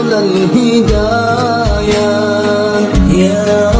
لولا الهداية. يا رب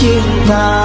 cinta